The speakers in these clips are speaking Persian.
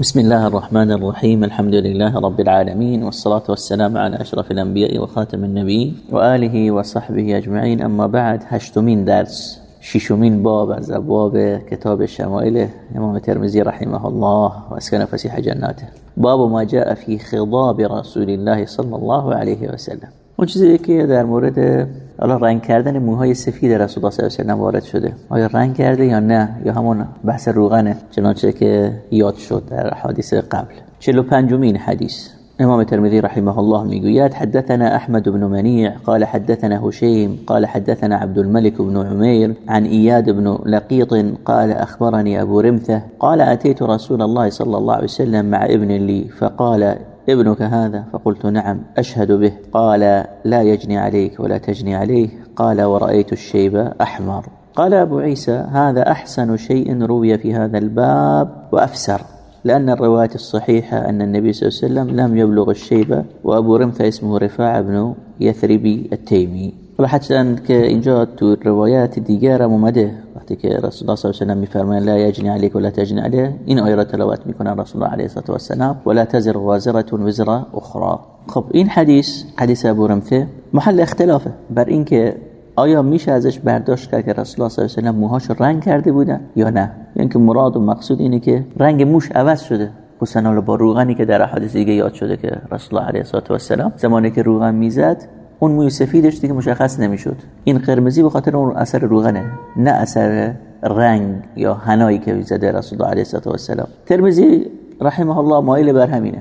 بسم الله الرحمن الرحيم الحمد لله رب العالمين والصلاة والسلام على أشرف الأنبياء وخاتم النبي وآله وصحبه أجمعين أما بعد هشتمين درس ششمين باب از ابواب کتاب شمائل امام ترمزی رحمه الله و اسکن فسیح جناته باب ما جاء في خضاب رسول الله صلى الله عليه وسلم اون چیزی که در مورد حالا رنگ کردن موهای سفید رسول الله صلی الله علیه و وارد شده. آیا رنگ کرده یا نه؟ یا همون بحث روغنه؟ چنانچه که یاد شد در حدیث قبل. 45 مین حدیث. امام الترمذي رحمه الله می‌گوید حدثنا احمد بن منيع قال حدثنا هشيم قال حدثنا عبد الملك بن عمير عن اياد بن لقيط قال اخبرني ابو رمثه قال اتيت رسول الله صلى الله عليه وسلم مع ابن لي فقال ابنك هذا؟ فقلت نعم أشهد به. قال لا يجني عليك ولا تجني عليه. قال ورأيت الشيب أحمر. قال أبو عيسى هذا أحسن شيء روي في هذا الباب وأفسر لأن الرواية الصحيحة أن النبي صلى الله عليه وسلم لم يبلغ الشيبة وأبو رمثة اسمه رفاع بن يثربي التيمي. حتى که اینجا تو روایت دیگر اومده وقتی که رسول الله صلی الله علیه و میفرمایند لا یجنی علیک ولا تجنی علیه این آیه را تلاوت می‌کنن رسول الله علیه و السلام ولا تزر وازره وزر اخرى خب این حدیث حدیث ابو رمثه محل اختلافه بر اینکه آیا میشه ازش برداشت کرد که رسول الله صلی الله علیه و موهاش رنگ کرده بودن یا نه؟ یعنی که مراد و مقصود اینه که رنگ موش عوض شده. خصوصا با روغنی که در احادیث دیگه یاد شده که رسول الله علیه و السلام زمانی که روغن می‌زد اون موی سفیدش دیگه مشخص نمی‌شد. این قرمزی به خاطر اون اثر روغنه نه اثر رنگ یا هنایی که زده رسول الله علیه و السلام. ترمزی رحمه الله مایل بر همینه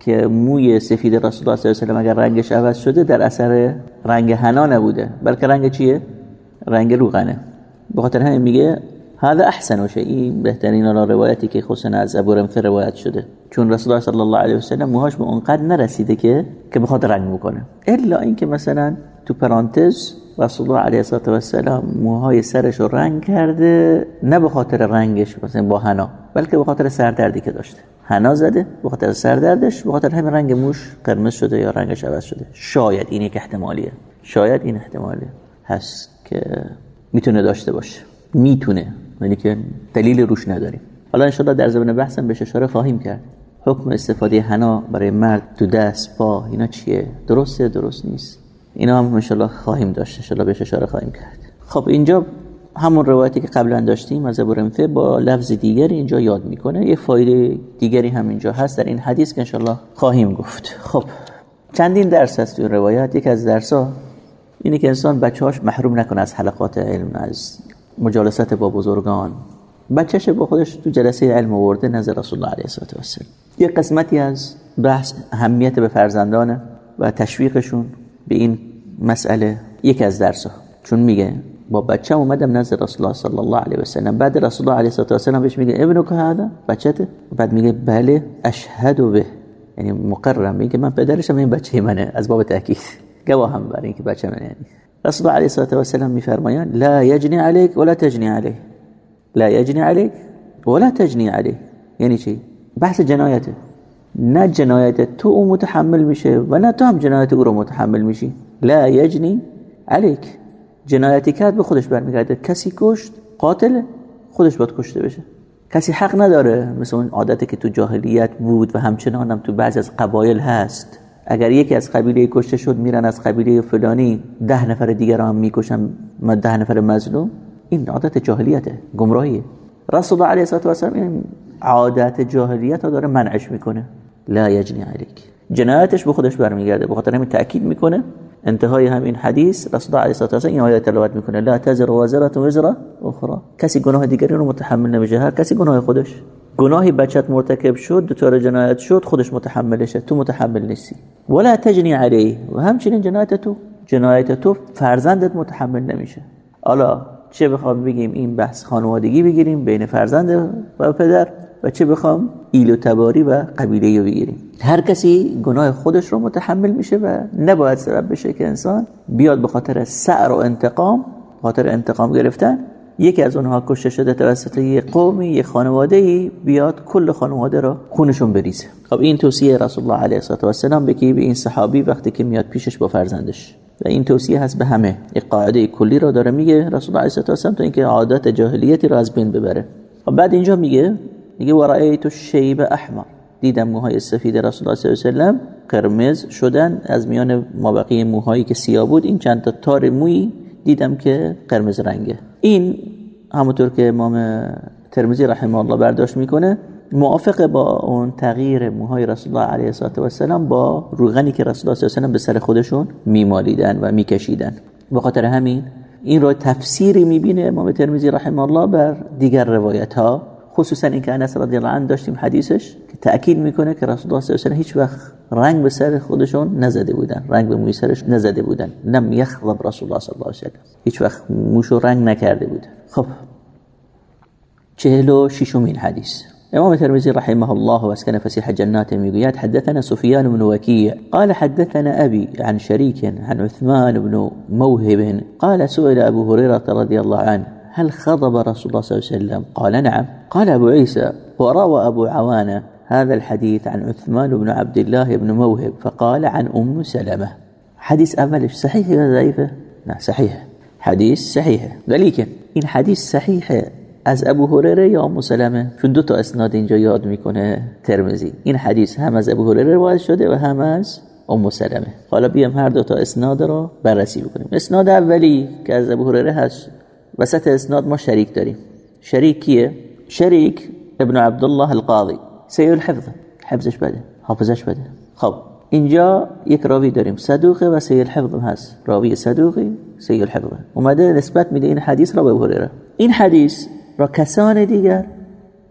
که موی سفید رسول الله صلی الله علیه و اگر رنگش عوض شده در اثر رنگ حنا نبوده. بلکه رنگ چیه؟ رنگ روغنه. به خاطر همین میگه هذا احسن این بهترین روایتی که خصوصا از ابو رمفه روایت شده. چون رسول الله صلی الله علیه و سلم موهاش به اونقدر نرسیده که که بخواد رنگ بکنه. الا اینکه مثلا تو پرانتز رسول الله علیه و سلم موهای سرش رو رنگ کرده نه به خاطر رنگش مثلا با حنا بلکه به خاطر سردردی که داشته. حنا زده به خاطر سردردش به خاطر همین رنگ موش قرمز شده یا رنگش عوض شده. شاید این یک احتمالیه. شاید این احتمالیه. هست که می‌تونه داشته باشه. می‌تونه. ولی که دلیل روش نداریم. حالا انشاءالله در زبان بحثم بهش اشاره خواهیم کرد. حکم استفاده حنا برای مرد تو دست پا اینا چیه؟ درسته درست نیست. اینا هم انشاءالله خواهیم داشت. انشاءالله بهش اشاره خواهیم کرد. خب اینجا همون روایتی که قبلا داشتیم از ابو با لفظ دیگری اینجا یاد می‌کنه. یه فایده دیگری هم اینجا هست در این حدیث که انشاءالله خواهیم گفت. خب چندین درس هست تو روایت. یک از درس ها که انسان بچه‌هاش محروم نکنه از حلقات علم از مجالست با بزرگان. بچهش با خودش تو جلسه علم آورده نظر رسول الله علیه و سلم یه قسمتی از بحث اهمیت به فرزندانه و تشویقشون به این مسئله. یک از درس چون میگه با بچه اومدم نزد رسول الله صلی الله علیه و سلم بعد رسول الله علیه و سلم بهش میگه ابنک هذا بچته بعد میگه بله اشهد به. یعنی مقررم میگه من پدرشم این بچه منه. از باب تاکید گواهم بر اینکه بچه منه. یعنی رسول الله علیه و سلم میفرمایند لا یجنی علیک ولا تجنی علیه لا یجنی علیک ولا تجنی علیه یعنی چی؟ بحث جنایته نه جنایت تو او متحمل میشه و نه تو هم جنایت او رو متحمل میشی. لا یجنی علیک. جنایتی کرد به خودش برمیگرده. کسی کشت قاتل خودش باید کشته بشه. کسی حق نداره مثل اون عادتی که تو جاهلیت بود و همچنان هم تو بعض از قبایل هست. اگر یکی از قبیله کشته شد میرن از قبیله فلانی ده نفر دیگر هم می‌کشن ده نفر مظلوم؟ این عادت جاهلیته گمراهیه. رسول الله علیه و سلم این عادت جاهلیت ها داره منعش می‌کنه. لا یجنی علیک. جنایتش به خودش برمیگرده به خاطر همین تاکید می‌کنه. انتهای همین حدیث رسول الله علیه و سلم این آیه تلاوت می‌کنه. لا تزر وزره وزر اخرى. کسی گناه دیگری رو متحمل نمیشه هر کسی گناه خودش. گناهی بچت مرتکب شد دچار جنایت شد خودش متحملشه تو متحمل نیستی. ولا تجنی علیه. و همچنین جنایت تو. جنایت تو فرزندت متحمل نمیشه. حالا چه بخوام بگیم این بحث خانوادگی بگیریم بین فرزند و پدر و چه بخوام ایل و تباری و قبیله رو بگیریم. هر کسی گناه خودش رو متحمل میشه و نباید سبب بشه که انسان بیاد به خاطر سعر و انتقام خاطر انتقام گرفتن یکی از اونها کشته شده توسط یه قومی یه خانواده ای بیاد کل خانواده رو خونشون بریزه. خب این توصیه رسول الله علیه و السلام بکی به این صحابی وقتی که میاد پیشش با فرزندش. و این توصیه هست به همه. یک قاعده کلی رو داره. میگه رسول الله علیه و السلام تا اینکه عادت جاهلیتی رو از بین ببره. و بعد اینجا میگه میگه ورأیت الشیب احمر. دیدم موهای سفید رسول الله صلی الله علیه و قرمز شدن از میان مابقی موهایی که سیاه بود. این چند تا تار موی دیدم که قرمز رنگه. این همونطور که امام ترمزی رحمه الله برداشت می‌کنه موافق با اون تغییر موهای رسول الله علیه و سلام با روغنی که رسول الله صلی الله علیه و به سر خودشون میمالیدن و میکشیدن. به خاطر همین این رو تفسیری می‌بینه امام ترمزی رحمه الله بر دیگر روایت ها خصوصا اینکه انس رضی الله عنه داشتیم حدیثش که تاکید می‌کنه که رسول الله صلی الله علیه و هیچ وقت رنگ به سر خودشون نزده بودن. رنگ به موی سرش نزده بودن. لم یخضب رسول الله صلی الله علیه و هیچ وقت موشو رنگ نکرده بود. خب. چهل و حدیث. امام الترمذي رحمه الله واسكن فسيح جنات ميقيات حدثنا سفيان بن وكيع قال حدثنا أبي عن شريك عن عثمان بن موهب قال سئل أبو هريرة رضي الله عنه هل خضب رسول الله صلى الله عليه وسلم؟ قال نعم. قال أبو عيسى وروى أبو عوانة هذا الحديث عن عثمان بن عبد الله بن موهب فقال عن أم سلمة. حديث أولش صحيح ولا ضعيفة؟ لا صحيح. حديث صحيح. ولكن إن حديث صحيح از ابو هریره یا ام سلمه چون دو تا اسناد اینجا یاد می‌کنه؟ ترمزی این حدیث هم از ابو هریره روایت شده و هم از ام سلمه. حالا بیام هر دو تا اسناد رو بررسی بکنیم. اسناد اولی که از ابو هریره هست وسط اسناد ما شریک داریم. شریک کیه؟ شریک ابن عبدالله القاضی. سیل الحفظ. حفظش بده. حافظش بده. خب اینجا یک راوی داریم. صدوقه و سیل حفظ هست. راوی صدوقی سیل الحفظ. اومده نسبت میده این حدیث را به هریره. این حدیث را کسان دیگر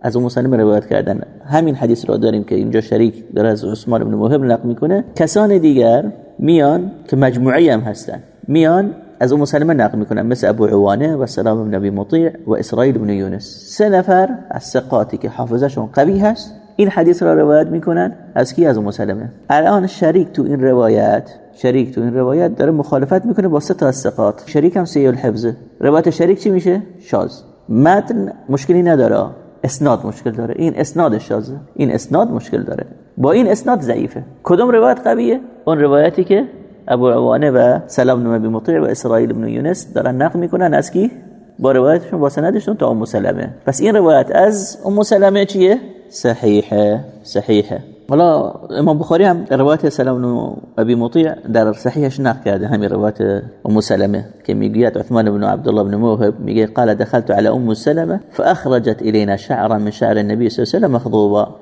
از اون مسلم روایت کردن. همین حدیث را داریم که اینجا شریک داره از عثمان بن موهب نقل می‌کنه. کسان دیگر میان که مجموعی هم هستن. میان از اون مسلمه نقل می‌کنن مثل ابو عوانه و سلام بن نبی مطیع و اسرائیل بن یونس. سه نفر از ثقاتی که حافظشون قوی هست این حدیث را روایت می‌کنن. از کی؟ از اون مسلمه الان شریک تو این روایت شریک تو این روایت داره مخالفت می‌کنه با سه تا از ثقات. شریک هم سیل حفظه. روایت شریک چی میشه؟ شاز متن مشکلی نداره. اسناد مشکل داره. این اسناد شازه این اسناد مشکل داره. با این اسناد ضعیفه. کدوم روایت قویه؟ اون روایتی که أبو عوانة و سلام بن ابی مطیع و اسرائیل بن یونس دارن نقل میکنن. از کی؟ با روایتشون با سندشون تا ام سلمه. پس این روایت از ام سلمه چیه؟ صحیحه صحیحه. حالا امام بخاری هم روایت سلام بن ابي مطيع در صحیحش نقل کرده همین روایت ام سلمه که میگوید عثمان بن عبد الله بن موهب میگه قال دخلت على ام سلمه فأخرجت إلينا شعرا من شعر النبي صلى الله عليه وسلم مخضوبا.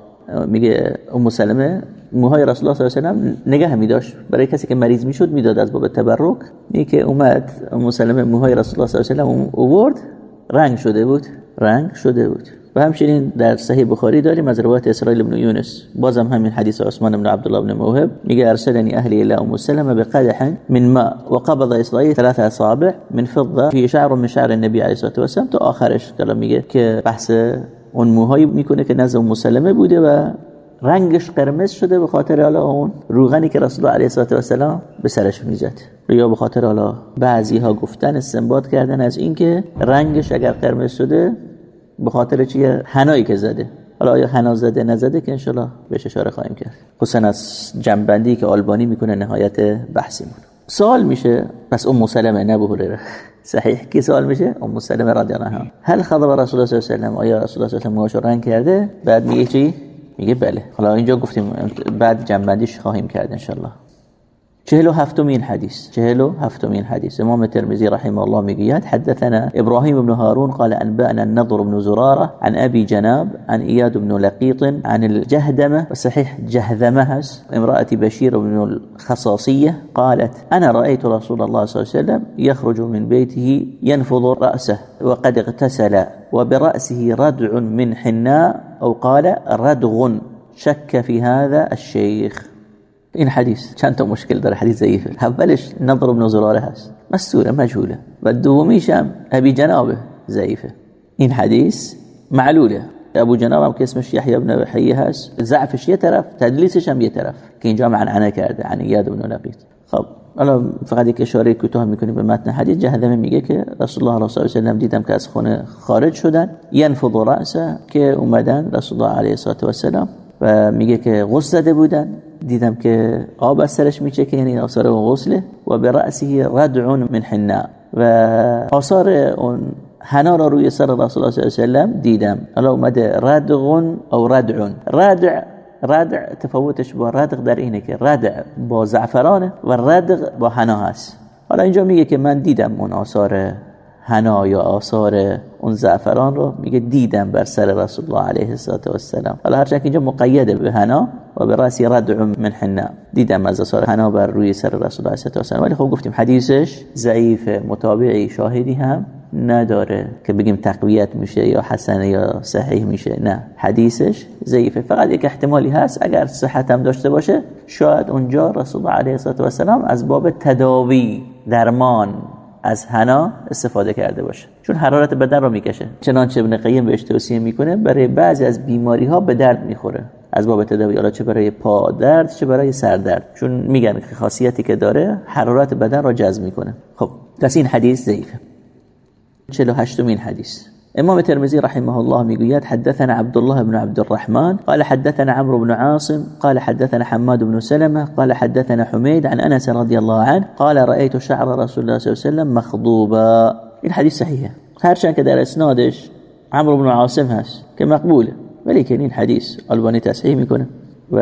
میگه ام سلمه موهای رسول الله صلی الله علیه و نگه می داشت. برای کسی که مریض می‌شد می‌داد از باب تبرک. میگه که اومد ام سلمه موهای رسول الله صلی الله علیه و سلم اوورد رنگ شده بود. رنگ شده بود. و همچنین در صحیح بخاری داریم از روایت اسرائیل بن یونس. بازم همین حدیث عثمان بن عبد الله بن موهب. میگه ارسلني اهلي الى ام سلمة بقدح من ماء وقبض اسرائيل ثلاث اصابع من فضه في شعر من شعر النبي عليه الصلاه والسلام. تو آخرش کلا میگه که بحث اون موهایی می‌کنه که نزد ام سلمه بوده و رنگش قرمز شده به خاطر حالا اون روغنی که رسول الله علیه و سلام به سرش می‌زد. یا به خاطر حالا بعضی ها گفتن استنباط کردن از اینکه رنگش اگر قرمز شده به خاطر چیه حنایی که زده. حالا آیا حنا زده نزده که انشالله بهش اشاره خواهیم کرد. خصوصا از جنبندی که آلبانی می‌کنه نهایت بحثیمون. سوال میشه پس ام سلمه نه صحیح کی سوال میشه؟ ام سلمه رضی الله عنها. هل خضب رسول الله صلی الله علیه و سلم آیا رسول الله صلی الله علیه و رنگ کرده؟ بعد میگه چی؟ میگه بله. حالا اینجا گفتیم بعد جنبندیش خواهیم کرد انشالله چهل و هفتمین حديث چهل و هفتمین حديث امام الترمذي رحمه الله میگوید حدثنا إبراهيم بن هارون قال انبأنا النضر بن زرارة عن أبي جناب عن إياد بن لقيط عن الجهدمة وصحيح جهذمة امرأة بشير بن الخصاصية قالت أنا رأيت رسول الله صلى الله عليه وسلم يخرج من بيته ينفض رأسه وقد اغتسل وبرأسه ردع من حناء أو قال ردغ شك في هذا الشيخ. این حدیث چند تا مشکل داره حدیث ضعیفه. اولش نظر بن زراره هست. مستوره مجهوله. و دومیش هم ابی جنابه ضعیفه. این حدیث معلوله. ابو جناب هم که اسمش یحیی بن حیه هست. ضعفش یه طرف تدلیسش هم یه طرف. که اینجا معنعنه کرده عن یاد بن لقیط خب حالا فقط یک اشاره کوتاه می‌کنیم به متن حدیث. جهدمه میگه که رسول الله صلی الله علیه و دیدم که از خونه خارج شدن. ینفض رأسه که اومدن رسول الله علیه و سلم و میگه که غسل زده بودن. دیدم که آب از سرش میچکه یعنی آثار غسله. و به رأسی ردع من حنا. و آثار اون حنا را روی سر رسول الله صلی الله علیه و دیدم. حالا اومده ردغ او ردع ردع ردع تفاوتش با ردغ در اینه که ردع با زعفرانه و ردغ با حنا هست. حالا اینجا میگه که من دیدم اون آثار حنا یا آثار اون زعفران رو میگه دیدم بر سر رسول الله علیه السلام حالا هرچند اینجا مقیده به حنا و به راسی ردع من حنا. دیدم از آثار حنا بر روی سر رسول الله علیه السلام ولی خب گفتیم حدیثش ضعیف متابعی شاهدی هم نداره که بگیم تقویت میشه یا حسنه یا صحیح میشه. نه حدیثش ضعیفه. فقط یک احتمالی هست اگر صحت هم داشته باشه شاید اونجا رسول الله علیه السلام از باب تداوی درمان از حنا استفاده کرده باشه. چون حرارت بدن رو می‌کشه. چنانچه ابن قیم بهش توصیه می‌کنه برای بعضی از بیماری ها به درد می‌خوره. از باب تداوی حالا چه برای پا درد چه برای سر درد. چون میگن که خاصیتی که داره حرارت بدن رو جذب می‌کنه. خب پس این حدیث ضعیفه. 48 مين حديث إمام الترمذي رحمه الله میگوید حدثنا عبد الله بن عبد الرحمن قال حدثنا عمرو بن عاصم قال حدثنا حماد بن سلمة قال حدثنا حميد عن أنس رضي الله عنه قال رأيت شعر رسول الله صلى الله عليه وسلم مخضوبا. الحديث صحيح. هرچند که در اسنادش عمرو بن عاصم هست که مقبوله ولی که این حدیث البانی تصحیح میکنه و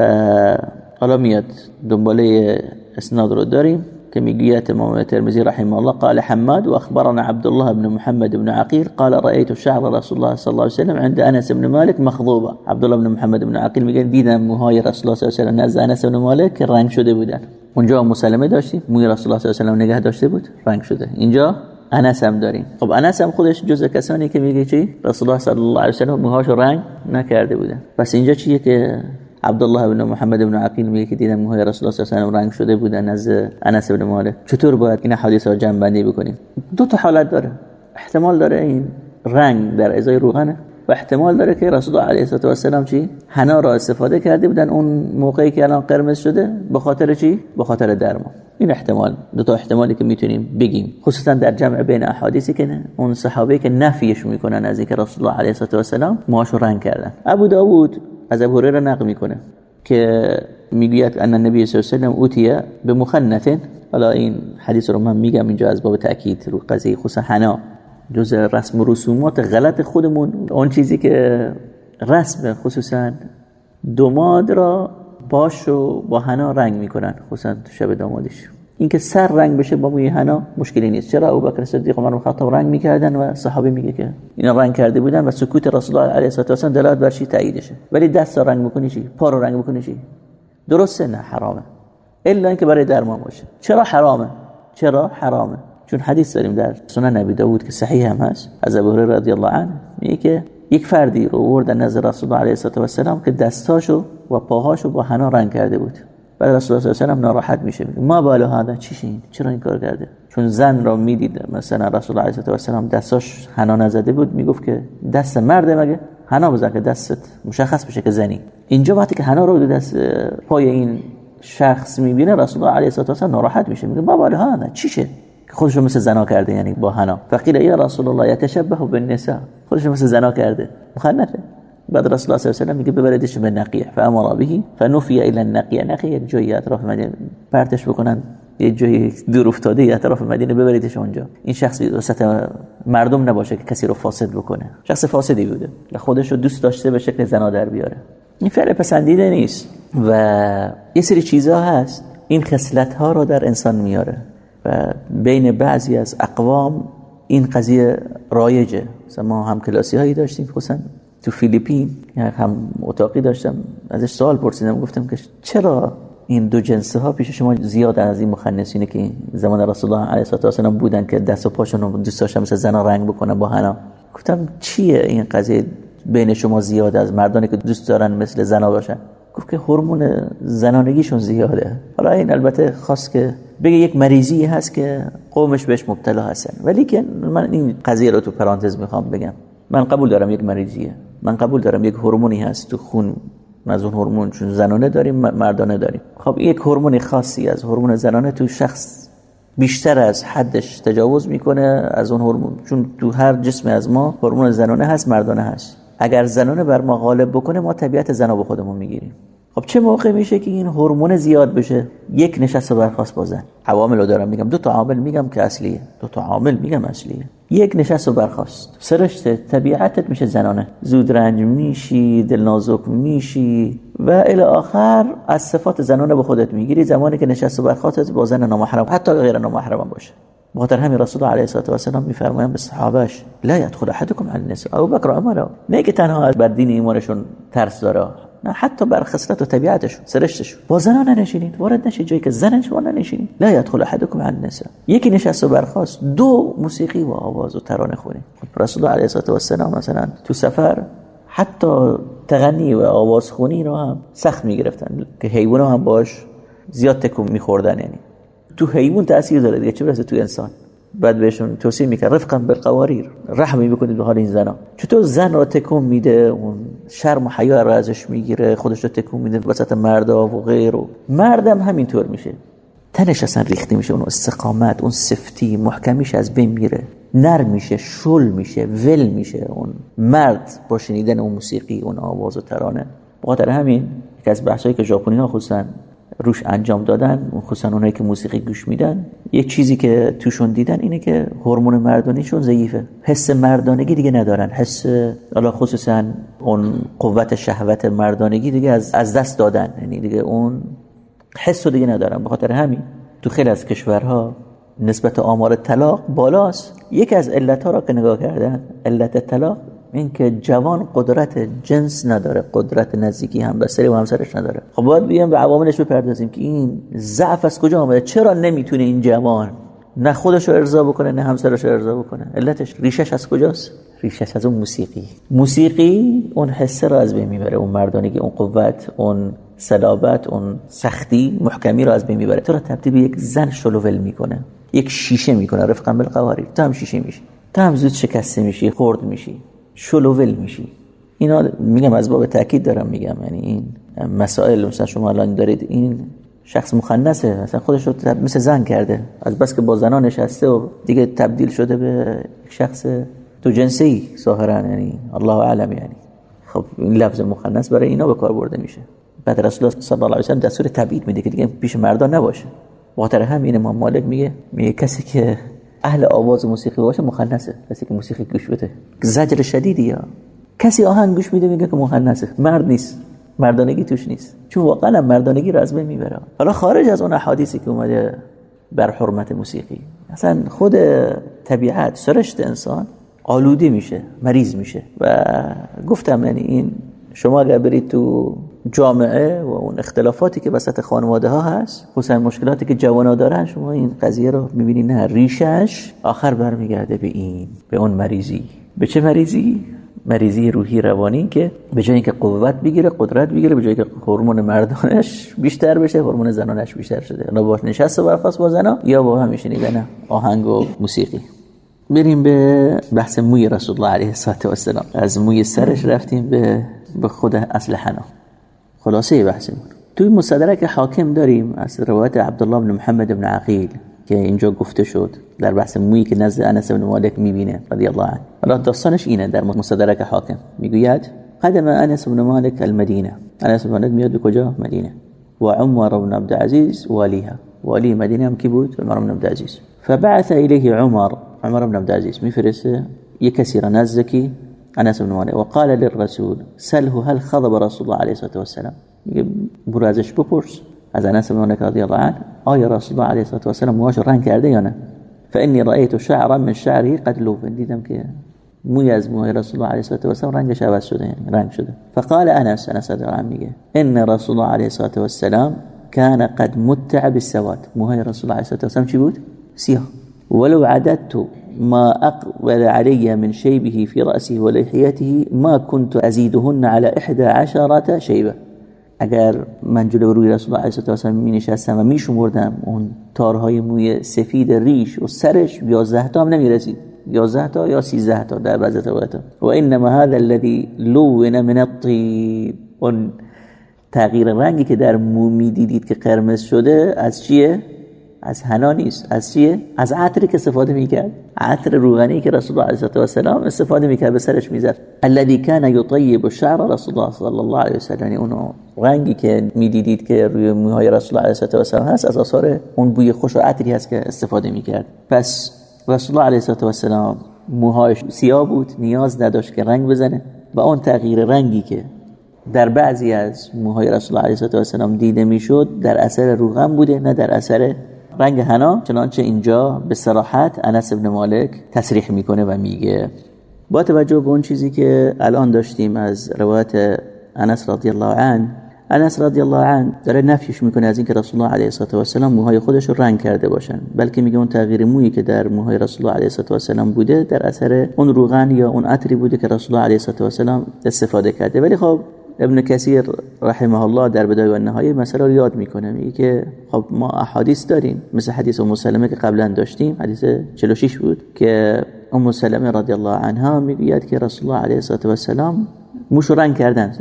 حالا میاد دنباله إسناد رو داریم كميقيات امام الترمذي رحمه الله قال حماد واخبرنا عبد الله بن محمد بن عقيل قال رايت شعر رسول الله صلى الله عليه وسلم عند انس بن مالك مخضوبه عبد الله بن محمد بن عقيل میگه دیدم موهای رسول الله صلی الله علیه و نزد انس بن مالک رنگ شده بودن. اونجا مسلمه داشتیم موی رسول الله صلی الله علیه و نگه داشته بود؟ رنگ شده. اینجا انس هم داریم. خب انس هم خودش جزء کسانی که میگه چی؟ رسول الله صلی الله علیه و سلم موهاشو رنگ نکرده بودن. پس اینجا چیه که عبدالله بن محمد بن عقیل میگه که دیدم موهای رسول الله صلی الله رنگ شده بودن از انس بن مالک. چطور باید این حدیث رو جمع بندی بکنیم؟ دو تا حالت داره. احتمال داره این رنگ در ازای روغنه و احتمال داره که رسول الله علیه و سلم چی؟ حنا را استفاده کرده بودن. اون موقعی که الان قرمز شده به خاطر چی؟ به خاطر درمان. این احتمال. دو تا احتمالی که می‌تونیم بگیم. خصوصا در جمع بین احادیثی که اون صحابه که نفیش می‌کنن از اینکه رسول الله علیه و سلم موهاشو رنگ کردن. ابو داوود از ابو هریره نقل می‌کنه که می‌گوید ان النبی صلی الله علیه و اوتیه به مخنث حالا این حدیث رو من میگم اینجا از باب تاکید رو قضیه خصوصا حنا جز رسم و رسومات غلط خودمون. اون چیزی که رسم خصوصا دوماد را باشو با حنا رنگ می‌کنن خصوصا تو شب دامادش. اینکه سر رنگ بشه با موی حنا مشکلی نیست. چرا ابوبکر صدیق عمر خطاب رنگ می‌کردن و صحابه میگه که اینا رنگ کرده بودن و سکوت رسول الله علیه و سلم دلالت بر چی تاییدشه؟ ولی دست رنگ بکنی چی؟ پا رو رنگ بکنی چی؟ درسته نه حرامه. الا اینکه برای درمان باشه. چرا حرامه؟ چرا حرامه؟ چون حدیث داریم در سنن نبی داوود که صحیح هم هست. از ابو هریره رضی الله عنه میگه که یک فردی رو ورد نظر رسول الله علیه و سلم که دستاشو و پاهاشو با حنا رنگ کرده بود. بعد رسول الله صلی الله علیه و ناراحت میشه. ما بالا هذا چی این چرا این کار کرده؟ چون زن را می‌دید مثلا رسول الله علیه و سلم دستاش حنا نزده بود می‌گفت که دست مرده مگه؟ حنا بزن که دستت مشخص بشه که زنی. اینجا وقتی که حنا رو دست پای این شخص می‌بینه رسول الله علیه و سلم ناراحت میشه. میگه ما بالا هذا چیشه خودش مثل زنا کرده یعنی با حنا. فقیل یا رسول الله یتشبه بالنساء. خودش مثل زنا کرده. مخنثه بعد رسول الله صلی الله علیه و میگه ببردش به نقیه فامر به فنفی الى النقیه نقیه جایی اطراف مدینه پرتش بکنن. یه جایی دور افتاده اطراف مدینه ببریدش اونجا. این شخص وسط مردم نباشه که کسی رو فاسد بکنه. شخص فاسدی بوده. خودش رو دوست داشته به شکل زنا در بیاره. این فعل پسندیده نیست. و یه سری چیزها هست. این خصلت ها رو در انسان میاره. و بین بعضی از اقوام این قضیه رایجه. مثلا ما هم کلاسی هایی داشتیم خصوصا تو فیلیپین هم اتاقی داشتم ازش سوال پرسیدم گفتم که چرا این دو جنسه ها پیش شما زیاد از این مخنثینه که زمان رسول الله علیه و سلم بودن که دست و پاشون رو دوست داشتن مثل زنا رنگ بکنن با حنا گفتم چیه این قضیه بین شما زیاد از مردانی که دوست دارن مثل زنا باشن؟ گفت که هورمون زنانگیشون زیاده. حالا این البته خاص که بگه یک مریضی هست که قومش بهش مبتلا هستن. ولی که من این قضیه رو تو پرانتز می‌خوام بگم. من قبول دارم یک مریضیه. من قبول دارم یک هورمونی هست تو خون. از اون هورمون چون زنانه داریم مردانه داریم. خب یک هورمون خاصی از هورمون زنانه تو شخص بیشتر از حدش تجاوز می‌کنه از اون هورمون. چون تو هر جسم از ما هورمون زنانه هست مردانه هست. اگر زنانه بر ما غالب بکنه ما طبیعت زنا به خودمون می‌گیریم. خب چه موقع میشه که این هورمون زیاد بشه؟ یک نشست برخواست بازن عوامل دارم میگم. دو تا عامل میگم که اصلیه. دو تا عامل میگم اصلیه. یک نشست و برخواست سرشت طبیعتت میشه زنانه. زود رنج میشی دل نازک میشی و الی آخر از صفات زنانه به خودت می‌گیری. زمانی که نشست و برخواست با زن نامحرم حتی غیر نامحرم باشه. بخاطر همین رسول علیه و السلام میفرمایند به صحابهش لا يدخل احدكم على النساء. ابو بکر عمر. نه که تنها بر دین ایمانشون ترس داره. نه حتی بر خصلت و طبیعتشون سرشتشون با زنان نشینید وارد نشید جایی که زن شما نشینید لا يدخل احدكم على النساء. یکی نشست و برخاست. دو موسیقی و آواز و ترانه خونید رسول الله علیه و السلام مثلا تو سفر حتی تغنی و آوازخونی رو هم سخت می‌گرفتن. که حیوان هم باش زیاد تکون میخوردن یعنی. تو حیوان تاثیر داره دیگه. چه برسه تو انسان؟ بعد بهشون توصیه می‌کنه رفقا بالقواریر رحمی بکنید به حال این زنا. چطور زن رو تکون میده؟ اون شرم و حیا رو ازش می‌گیره خودش رو تکون میده وسط مردا و غیر و مردم همینطور میشه. تنش اصلا ریخته میشه اون استقامت اون سفتی محکمیش از بین میره. نر میشه شل میشه ول میشه. اون مرد با شنیدن اون موسیقی اون آواز و ترانه. بخاطر همین یکی از بحثایی که ژاپنی ها خصوصا روش انجام دادن خصوصا اونایی که موسیقی گوش میدن یک چیزی که توشون دیدن اینه که هورمون مردانیشون ضعیفه. حس مردانگی دیگه ندارن. حس حالا خصوصا اون قوت شهوت مردانگی دیگه از از دست دادن. یعنی دیگه اون حس رو دیگه ندارن. به خاطر همین تو خیلی از کشورها نسبت آمار طلاق بالاست. یکی از علت ها را که نگاه کردن علت طلاق این که جوان قدرت جنس نداره قدرت نزدیکی هم بسری و همسرش نداره. خب باید بیایم به عواملش بپردازیم که این ضعف از کجا آمده چرا نمی‌تونه این جوان نه خودش رو ارضا بکنه نه همسرش رو ارضا بکنه؟ علتش ریشش از کجاست؟ ریشش از اون موسیقی. موسیقی اون حسه رو از بین می‌بره اون مردانگی اون قوت اون صلابت اون سختی محکمی رو از بین می‌بره. تو رو تبدیل به یک زن شلوول می‌کنه یک شیشه می‌کنه. رفقا بالقواری. تو هم شیشه میشی. تو هم زود شکسته میشی خرد میشی. شلوول میشی. اینا میگم از باب تاکید دارم میگم. یعنی این مسائل مثلا شما الان دارید این شخص مخنثه مثلا خودش رو مثل زن کرده. از بس که با زنان نشسته و دیگه تبدیل شده به شخص تو جنسی ظاهرا. یعنی الله اعلم یعنی. خب این لفظ مخنث برای اینا به کار برده میشه. بعد رسول الله صلی الله علیه و سلم دستور تبعید میده که دیگه پیش مردان نباشه. خاطر همین امام مالک میگه میگه کسی که اهل آواز موسیقی باشه مخنثه. کسی که موسیقی گوش بده. زجر شدیدی یا کسی آهنگ گوش میده میگه که مخنثه. مرد نیست. مردانگی توش نیست. چون واقعا مردانگی رو از بین می‌بره. حالا خارج از اون احادیثی که اومده بر حرمت موسیقی. اصلا خود طبیعت سرشت انسان آلوده میشه مریض میشه. و گفتم یعنی این شما اگر برید تو جامعه و اون اختلافاتی که وسط خانواده ها هست خصوصا مشکلاتی که جوانا دارن شما این قضیه رو می‌بینی نه ریشش آخر برمیگرده به این به اون مریضی. به چه مریضی؟ مریضی روحی روانی که به جای اینکه قوت بگیره قدرت بگیره به جایی که هورمون مردانش بیشتر بشه هورمون زنانش بیشتر شده. نه با نشست و برخاست با زنا یا با هم نه آهنگ و موسیقی. بریم به بحث موی رسول الله علیه السلام از موی سرش رفتیم به به خود اصل حنا. خلاصه بحثمون توی مصدرک حاکم داریم از روایت عبدالله بن محمد بن عقیل که اینجا گفته شد در بحث مویی که نزد انس بن مالک می‌بینه رضی الله عنه. حالا داستانش اینه در مصدرک حاکم. می‌گوید قدم انس بن مالک المدینه. انس بن مالک میاد به کجا؟ مدینه. و عمر بن عبد العزيز واليها والي مدینه هم کی بود؟ عمر بن عبد فبعث اليه عمر. عمر بن عبد العزيز میفرسته. یک کسی را نزدکی. أنس بن مالک وقال للرسول سله هل خضب رسول الله عليه الصلاة والسلام؟ برو ازش بپرس. از أنس بن مالک رضی الله عنه آیا رسول الله علیه الصلاة والسلام موهاش رنگ کرده یا نه؟ فإني رأيت شعرا من شعره قد لوف. دیدم که موی از موهای رسول الله علیه الصلاة والسلام رنگش عوض شده یعنی رنگ شده. فقال أنس أنس رضی الله عنه میگه إن رسول الله علیه الصلاة والسلام كان قد متع بالسواد. موهای رسول الله علیه الصلاة والسلام چی بود؟ سیاه. ولو عددت ما أقبل علي من شيبه في رأسه ولحيته ما كنت أزيدهن على إحدى عشرة شيبة. اگر من جلو روی رسول الله علیه و می نشستم و می شمردم اون تارهای موی سفید ریش و سرش 11 تا هم نمی رسید 11 تا یا 13 تا در بعضی روایت و انما هذا الذي لون من الطيب اون تغییر رنگی که در مو می دیدید که قرمز شده از چیه؟ از حنا نیست. از چیه؟ از عطری که استفاده می‌کرد. عطر روغنی که رسول الله علیه و سلام استفاده می‌کرد به سرش می‌زد. الذي كان يطيب شعر رسول الله صلی الله علیه و سلم یعنی اون رنگی که می‌دیدید که روی موهای رسول الله علیه و سلام هست از آثار اون بوی خوش و عطری هست که استفاده می‌کرد. پس رسول الله علیه و سلام موهاش سیاه بود نیاز نداشت که رنگ بزنه و اون تغییر رنگی که در بعضی از موهای رسول الله علیه و سلام دیده می‌شد در اثر روغن بوده نه در اثر رنگ حنا چنانچه اینجا به صراحت انس ابن مالک تصریح می‌کنه و میگه. با توجه به اون چیزی که الان داشتیم از روایت انس رضی الله عنه انس رضی الله عنه داره نفیش می‌کنه از اینکه رسول الله علیه و سلام موهای خودش رو رنگ کرده باشن. بلکه میگه اون تغییر مویی که در موهای رسول الله علیه و سلام بوده در اثر اون روغن یا اون عطری بوده که رسول الله علیه و سلام استفاده کرده. ولی خب ابن کثیر رحمه الله در بدای و نهایه مسئله رو یاد می‌کنه میگه که خب ما احادیث داریم مثل حدیث ام سلمه که قبلا داشتیم حدیث 46 بود که ام سلمه رضی الله عنها می‌گوید که رسول الله علیه و سلام موشو رنگ کردن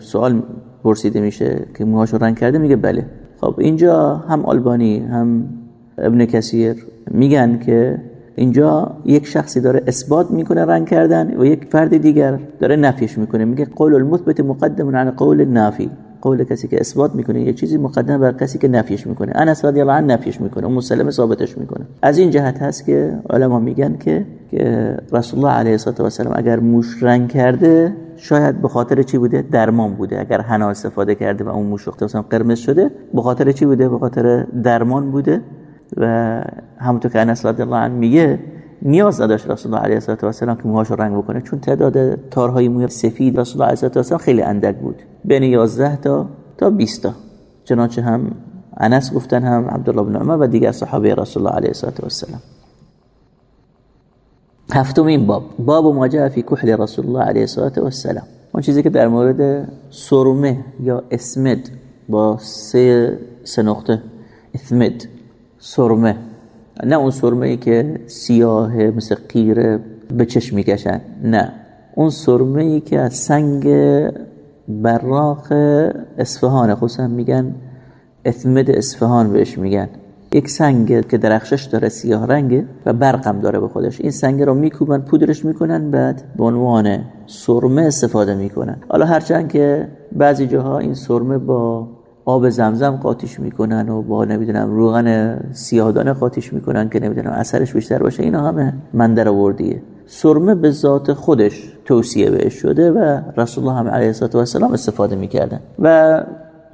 سوال پرسیده میشه که موهاشو رنگ کرده میگه بله. خب اینجا هم آلبانی هم ابن کثیر میگن که اینجا یک شخصی داره اثبات می‌کنه رنگ کردن و یک فرد دیگر داره نفیش می‌کنه. میگه قول المثبت مقدم عن قول نافی قول کسی که اثبات می‌کنه یه چیزی مقدم بر کسی که نفیش می‌کنه. انس رضی الله عنه نفیش می‌کنه ام سلمه ثابتش می‌کنه. از این جهت هست که علما میگن که رسول الله علیه و سلم اگر موش رنگ کرده شاید به خاطر چی بوده؟ درمان بوده. اگر حنا استفاده کرده و اون موش مثلا قرمز شده به خاطر چی بوده؟ به خاطر درمان بوده. و همونطور که انس رضی الله عنه میگه نیاز نداشت رسول الله علیه و سلم که موهاش رنگ بکنه چون تعداد تارهای موی سفید رسول الله علیه و سلم خیلی اندک بود. بین 11 تا تا 20 تا. چنانچه هم انس گفتن هم عبدالله بن عمر و دیگر صحابه رسول الله علیه و سلم هفتمین باب. باب ما جاء فی کحل رسول الله علیه و سلم اون چیزی که در مورد سرمه یا اسمد با سه نقطه اسمد. سرمه. نه اون سرمه ای که سیاه مثل قیره به چشم می‌کشن. نه. اون سرمه ای که از سنگ براق اصفهان خصوصا میگن اثمد اصفهان بهش میگن. یک سنگ که درخشش داره سیاه رنگه و برقم داره به خودش. این سنگ رو میکوبن پودرش می‌کنن بعد به عنوان سرمه استفاده می‌کنن. حالا هرچند که بعضی جاها این سرمه با آب زمزم قاطیش می‌کنن و با نمی‌دونم روغن سیاهدانه قاطیش می‌کنن که نمی‌دونم اثرش بیشتر باشه. اینا همه من در آوردیه سرمه به ذات خودش توصیه بهش شده و رسول الله هم علیه السلام استفاده می‌کردن. و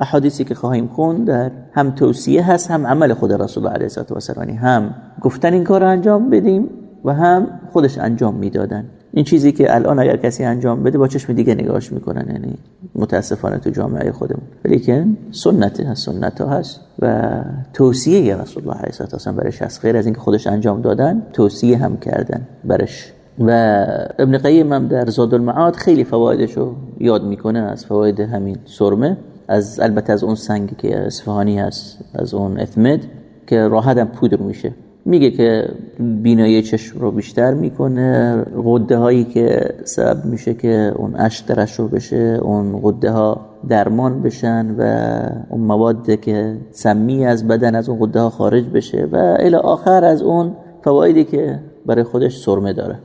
احادیثی که خواهیم خون در هم توصیه هست هم عمل خود رسول الله علیه السلام یعنی هم گفتن این کار انجام بدیم و هم خودش انجام می‌دادن. این چیزی که الان اگر کسی انجام بده با چشم دیگه نگاهش می‌کنن یعنی متاسفانه تو جامعه خودمون. ولیکن سنت هست سنت ها هست و توصیه رسول الله علیه السلام برای شخص غیر از اینکه خودش انجام دادن توصیه هم کردن برش و ابن قیم هم در زاد المعاد خیلی فوایدش رو یاد می‌کنه از فواید همین سرمه. از البته از اون سنگ که اصفهانی هست از اون اثمد که راحت هم پودر میشه. میگه که بینایی چشم رو بیشتر می‌کنه غده هایی که سبب میشه که اون اش رو بشه اون غده ها درمان بشن و اون مواد که سمی از بدن از اون غده ها خارج بشه و الی آخر از اون فوایدی که برای خودش سرمه داره.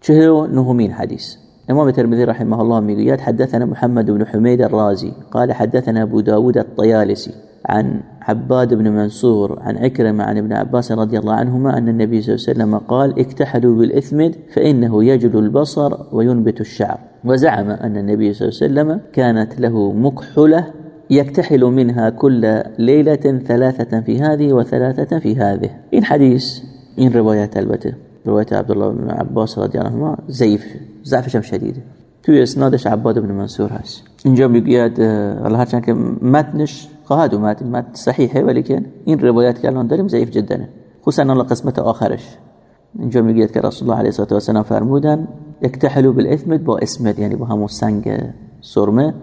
چهل نهمین حدیث. امام الترمذي رحمه الله می‌گوید حدثنا محمد بن حميد الرازي قال حدثنا ابو داود الطيالسي عن عباد بن منصور عن عكرمة عن ابن عباس رضي الله عنهما أن النبي صلى الله عليه وسلم قال اكتحلوا بالإثمد فإنه يجل البصر وينبت الشعر. وزعم أن النبي صلى الله عليه وسلم كانت له مكحلة يكتحل منها كل ليلة ثلاثة في هذه وثلاثة في هذه. إن حديث إن روايات البته. رواية عبد الله بن عباس رضي الله عنهما زيف ضعفش شديده توی اسنادش عباد بن منصور هست. اینجا میگوید الله هرچند که متنش خواهد اومد متن صحیحه ولی که این روایت که الان داریم ضعیف جدا. خصوصا الان قسمت آخرش. اینجا می‌گوید که رسول الله علیه و سلم فرمودن اکتحلوا بالاثم با اسمت یعنی با همون سنگ سرمه.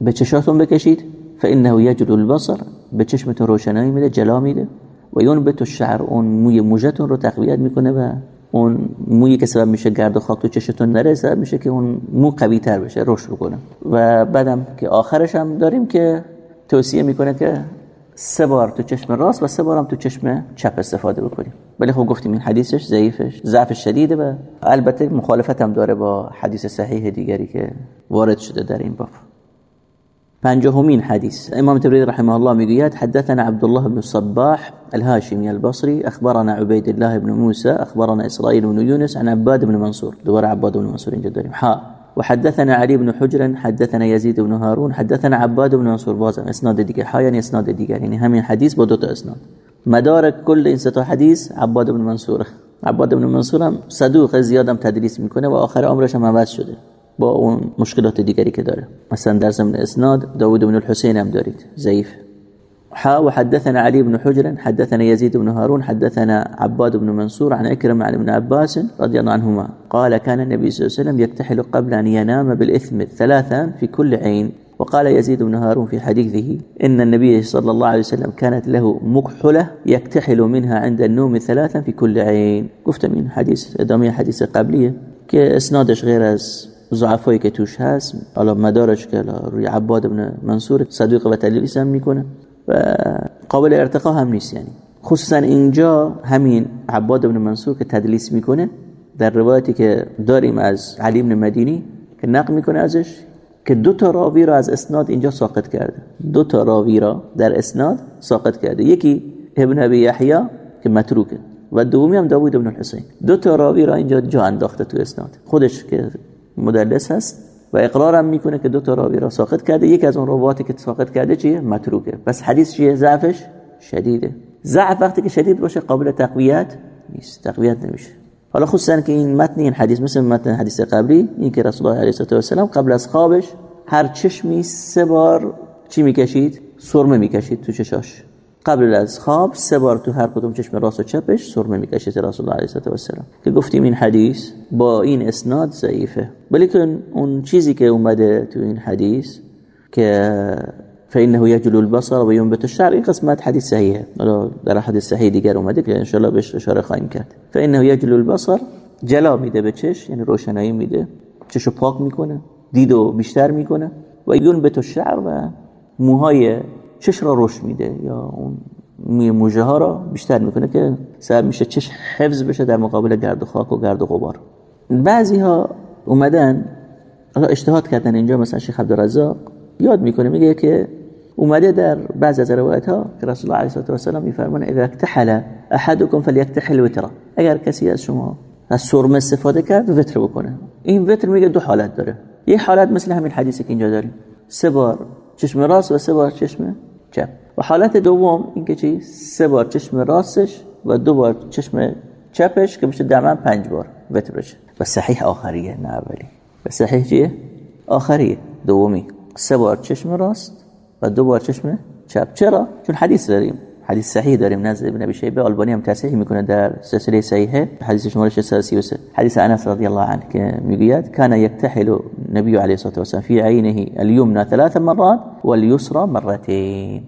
به چشاتون بکشید فانه یجل البصر. به چشمتون روشنایی میده جلا میده. و ینبت الشعر اون موی موجتون رو تقویت می‌کنه و اون مویی که سبب میشه گرد و خاک تو چشتون نره سبب میشه که اون مو قوی تر بشه رشد بکنه. و بعدم که آخرش هم داریم که توصیه می‌کنه که سه بار تو چشم راست و سه بارم تو چشم چپ استفاده بکنیم. ولی خب گفتیم این حدیثش ضعیفش ضعف شدیده و البته مخالفت هم داره با حدیث صحیح دیگری که وارد شده در این باب. پنجهمین حديث امام تبريد رحمه الله می‌گوید حدثنا عبد الله بن الصباح الهاشمي البصري اخبرنا عبيد الله بن موسى اخبرنا اسرائيل بن يونس عن عباد بن منصور. دور عباد بن منصور اینجا حا وحدثنا علي بن حجر حدثنا يزيد بن هارون حدثنا عباد بن منصور. بازم اسناد حا یعنی اسناد دیگه. یعنی همین حدیث با دو تا اسناد. مدار کل این سه حدیث عباد بن منصور. عباد بن منصور هم صدوق زیادم تدریس می‌کنه و آخر عمرش هم عوض شده با اون مشکلات دیگری که داره. مثلا در ضمن اسناد داود بن الحسين هم دارید. ضعیف. حا وحدثنا علي بن حجر حدثنا يزيد بن هارون حدثنا عباد بن منصور عن إكرم عن ابن عباس رضي الله عنهما. قال كان النبي صلى الله عليه وسلم يكتحل قبل أن ينام بالإثم ثلاثا في كل عين. وقال يزيد بن هارون في حديثه إن النبي صلى الله عليه وسلم كانت له مكحلة يكتحل منها عند النوم ثلاثا في كل عين. قفت من حديث ادامه حديث قبليه كاسنادش غير از ضعفایی که توش هست حالا مدارش که روی عباد ابن منصور صدیق و تدلیس هم میکنه. قابل ارتقا هم نیست یعنی. خصوصا اینجا همین عباد ابن منصور که تدلیس می‌کنه در روایتی که داریم از علی ابن مدینی که نقل می‌کنه ازش که دو تا راوی را از اسناد اینجا ساقط کرده. دو تا راوی را در اسناد ساقط کرده. یکی ابن ابی یحیی که متروکه و دومی هم داوود ابن الحسین. دو تا راوی را اینجا جا انداخته تو اسناد. خودش که مدلس هست و اقرارم می‌کنه که دو تا راوی را ساقط کرده. یک از اون رواتی که ساقط کرده چیه؟ متروکه. پس حدیث چیه؟ ضعفش شدیده. ضعف وقتی که شدید باشه قابل تقویت نیست. تقویت نمیشه. حالا خصوصا که این متن این حدیث مثل متن حدیث قبلی این که رسول الله علیه و السلام قبل از خوابش هر چشمی سه بار چی می‌کشید؟ سرمه می‌کشید تو چشاش. قبل از خواب سه بار تو هر کدوم چشم راست و چپش سرمه می‌کشید رسول الله علیه و السلام که گفتیم این حدیث با این اسناد ضعیفه. ولی اون چیزی که اومده تو این حدیث که فإنه يجل البصر و ينبت الشعر این قسمت حدیث صحیحه. در حدیث صحیح دیگر اومده که انشالله بهش اشاره خواهیم کرد. فإنه يجل البصر جلا میده به چش یعنی روشنایی میده. چشو پاک می‌کنه دیدو بیشتر می‌کنه. و ينبت الشعر و موهای چش را رشد میده یا اون موجه ها را بیشتر می‌کنه که سبب میشه چش حفظ بشه در مقابل گرد و خاک و گرد و غبار. بعضی ها اومدن اجتهاد کردن اینجا مثلا شیخ عبدالرزاق یاد می‌کنه میگه که اومده در بعض از روایت ها که رسول الله علیه و سلم میفرمونه اذا اکتحل احدكم فليكتحل وترا. اگر کسی از شما از سرمه استفاده کرد وتر بکنه. این وتر میگه دو حالت داره. یه حالت مثل همین حدیثی که اینجا داریم. سه بار چشم راست و سه بار چشم چپ و حالت دوم اینکه چی؟ سه بار چشم راستش و دو بار چشم چپش که بشه دمن پنج بار وتر بشه. و صحیح آخریه نه اولی. و صحیح چیه؟ آخریه دومی. سه بار چشم راست و دو بار چشم چپ. چرا؟ چون حدیث داریم. حدیث صحیح داریم. نزد ابن ابی شیبه آلبانی هم تصحیح می‌کنه در سلسله صحیحه. حدیث شماره 633 حدیث انس رضی الله عنه که می‌گوید کان یکتحل نبی علیه الصلاه والسلام فی عینه الیمنا ثلاث مرات والیسرا مرتين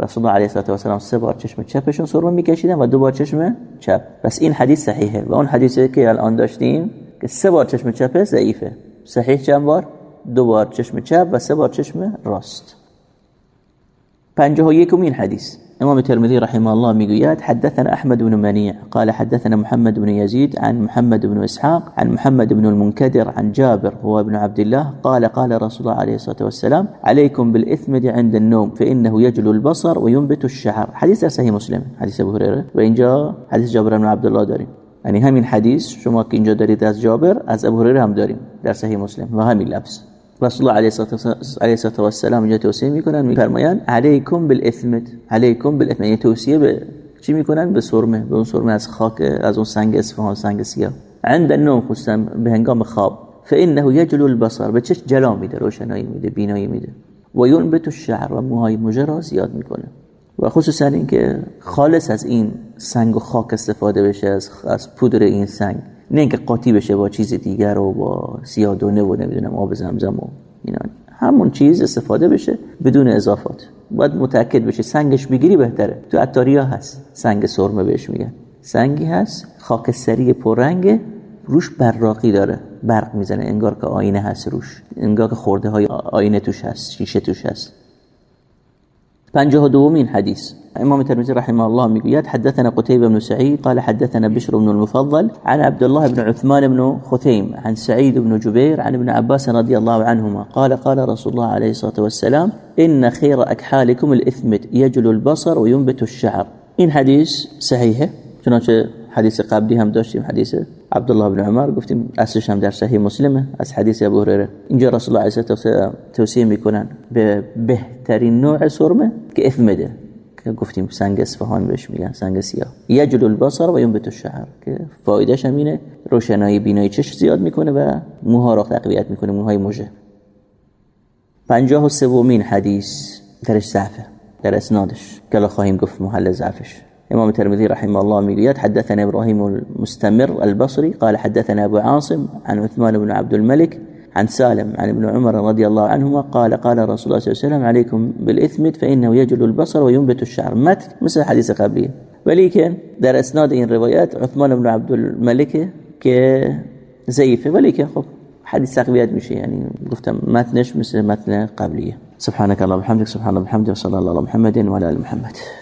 رسول الله علیه الصلاه والسلام سه بار چشم چپشون سرمه میکشیدن و دو بار چشم چپ. بس این حدیث صحیحه و اون حدیثی که الان داشتیم که سه بار چشم چپ ضعیفه. صحیح چند بار؟ دو بار چشم چپ و سه بار چشم راست. پنجه و یکمین حدیث. امام الترمذي رحمه الله ميقويات حدثنا أحمد بن منيع. قال حدثنا محمد بن يزيد عن محمد بن إسحاق عن محمد بن المنكدر عن جابر هو ابن عبد الله. قال قال رسول الله عليه الصلاة والسلام عليكم بالإثم عند النوم فإنه يجلو البصر وينبت الشعر. حديث صحيح مسلم حديث أبو هريرة. وإن جاء حديث جابر بن عبد الله دارين يعني همين حديث شما که اینجا دارید از جابر از ابو هريرة هم داریم در صحیح مسلم و همین رسول الله علیه و السلام اینجا توصیه می‌کنن میفرمایند علیکم بالاثم علیکم بالاثم یعنی توصیه به چی می‌کنن به سرمه به اون سرمه از خاک از اون سنگ اصفهان سنگ سیاه عند النوم خصوصا به هنگام خواب فانه یجلو البصر به چش جلا میده روشنایی میده بینایی میده و ینبت الشعر و موهای مجرا زیاد می‌کنه و خصوصا اینکه خالص از این سنگ و خاک استفاده بشه از از پودر این سنگ. نه اینکه قاطی بشه با چیز دیگر و با سیادونه و نمی‌دونم آب زمزم و اینا. همون چیز استفاده بشه بدون اضافات. باید متأکد بشه سنگش بگیری بهتره. تو اتاریا هست. سنگ سرمه بهش میگن. سنگی هست خاکستری پررنگ روش براقی داره. برق می‌زنه. انگار که آینه هست روش. انگار که خورده های آینه توش هست شیشه توش هست. پنجاه دومين حديث امام الترمذي رحمه الله میگوید حدثنا قتيبة بن سعيد قال حدثنا بشر بن المفضل عن عبد الله بن عثمان بن خثيم عن سعيد بن جبير عن ابن عباس رضي الله عنهما. قال قال رسول الله عليه الصلاة والسلام إن خير أكحالكم الإثمت يجل البصر وينبت الشعر. این حدیث صحیحه چنانچه حدیث قبلی هم داشتیم حدیث عبدالله بن عمر گفتیم اصلش هم در صحیح مسلمه از حدیث ابو هریره. اینجا رسول الله علیه توصیه می‌کنن به بهترین نوع سرمه که اثمده که گفتیم سنگ اصفهان بهش میگن سنگ سیاه. یجل البصر و ینبت الشعر که فایدهش هم اینه روشنایی بینایی چش زیاد می‌کنه و موها را تقویت می‌کنه موهای موجه پنجاه و سومین حدیث درش ضعفه در اسنادش. که خواهیم گفت محل ضعفش. إمام الترمذي رحمه الله میگوید حدثنا إبراهيم المستمر البصري قال حدثنا أبو عاصم عن عثمان بن عبد الملك عن سالم عن ابن عمر رضي الله عنهما قال قال رسول الله صلى الله عليه وسلم عليكم بالإثم فإنه يجل البصر وينبت الشعر. مت مثل حديث قبلی ولكن در إسناد این روایت عثمان بن عبد الملك ضعیفه ولیکن خب حدیث تقویت میشه یعنی گفتم متنش مثل متن قبلیه. سبحانك اللهم وبحمدك سبحان الله وبحمده وصلى الله على محمد وعلى آل محمد.